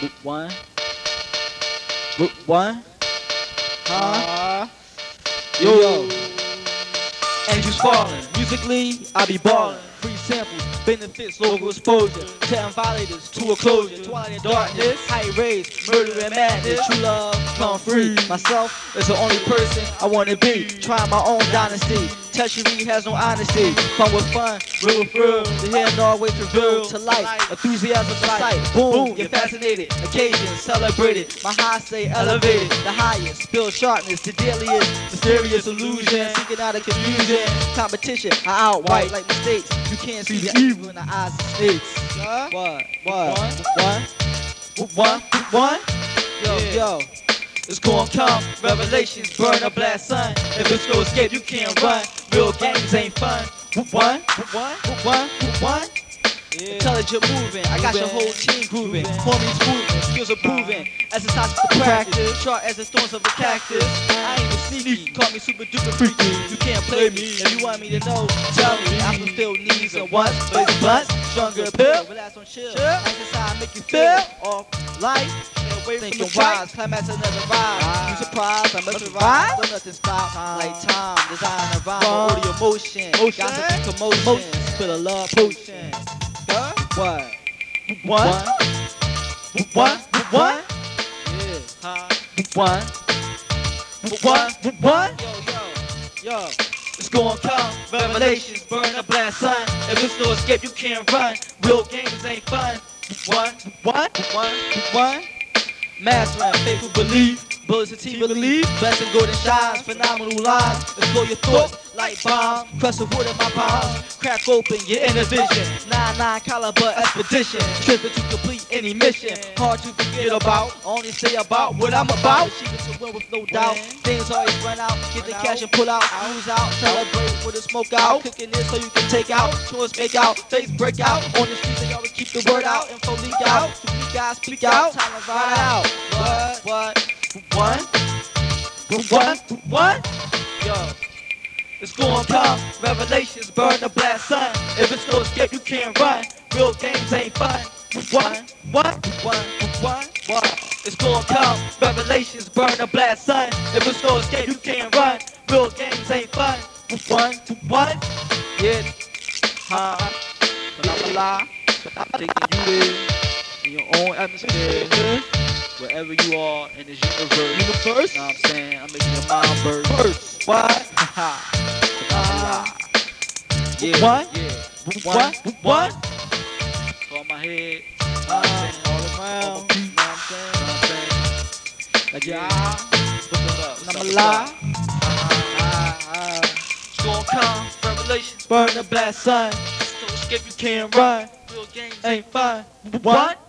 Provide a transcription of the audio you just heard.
Root one. Root one. Huh? Yo. yo. Angels falling. Musically, I be balling. Free samples, benefits, local exposure. Town violators to a closure. Twilight and darkness, high rays, murder and madness. True love, come free. Myself is the only person I wanna be. Trying my own dynasty. Tertiary has no honesty. Fun with fun, real with real. The hair always revealed to light. Enthusiasm sight. Boom, you're fascinated. Occasion celebrated. My high stay elevated. The highest, spill sharpness. The dailiest, mysterious illusion. Seeking out of confusion. Competition, I out white like mistakes. You can't see the evil in the eyes of snakes. What? What? What? What? What? What? Yo, yo. It's gonna come, revelations, burn a blast sun. If it's no escape, you can't run. Real games ain't fun. One, one, one, one. Yeah. Intelligent moving, I got your whole team grooving. Homies moving, skills are proven. Exercise for practice, sharp as the thorns of a cactus. I ain't a sneaky, call me super duper freaky. You can't play me, if you want me to know, tell me. I fulfill needs and wants, blaze blunts, stronger pill. Relax on chill, exercise make you feel off life. Thinking wise, climax another ride. You surprised, I'm mesmerized, don't nothing stop. Like time, design a rhyme, audio motion. Got some commotion, spill a love potion. What? What? What? What? Yeah. Huh? What? What? What? Yo, yo, yo. It's gonna come, revelations, burn a blast sun. If it's no escape, you can't run. Real games ain't fun. What? What? What? What? Mastering, faithful belief. Bullets and team believe. Blessing golden shines, phenomenal lines. Explore your thoughts like bombs. Press the wood in my palms. Crack open your inner vision. 9-9 caliber expedition. Tripping to complete any mission. Hard to forget about. Only say about what I'm about. Achieving to win with no doubt. Things always run out. Get the cash and pull out. Lose out. Celebrate with a smoke out. Cooking this so you can take out. Chores make out. Face break out. On the streets they always keep the word out. Info leak out. You guys speak out. Time to ride out. What? What? What? What? What? Yo. It's gonna come, revelations, burn the blast sun. If it's no escape, you can't run. Real games ain't fun. What? What? What? What? What? It's gonna come, revelations, burn the blast sun. If it's no escape, you can't run. Real games ain't fun. What? What? Yeah. Huh? I'm alive. Taking you there in your own atmosphere. Wherever you are in this universe. Universe? Know what I'm saying? I'm making your mind burst. Burst. What? uh, yeah. What? Yeah. What? What? What? On my head. Uh, all around. Know what I'm saying? Know what I'm saying? Like, yeah. And I'm alive. Uh, uh, it's gonna come. Revelations. Burn the blast sun. So escape you can't run. Real games ain't fun. What?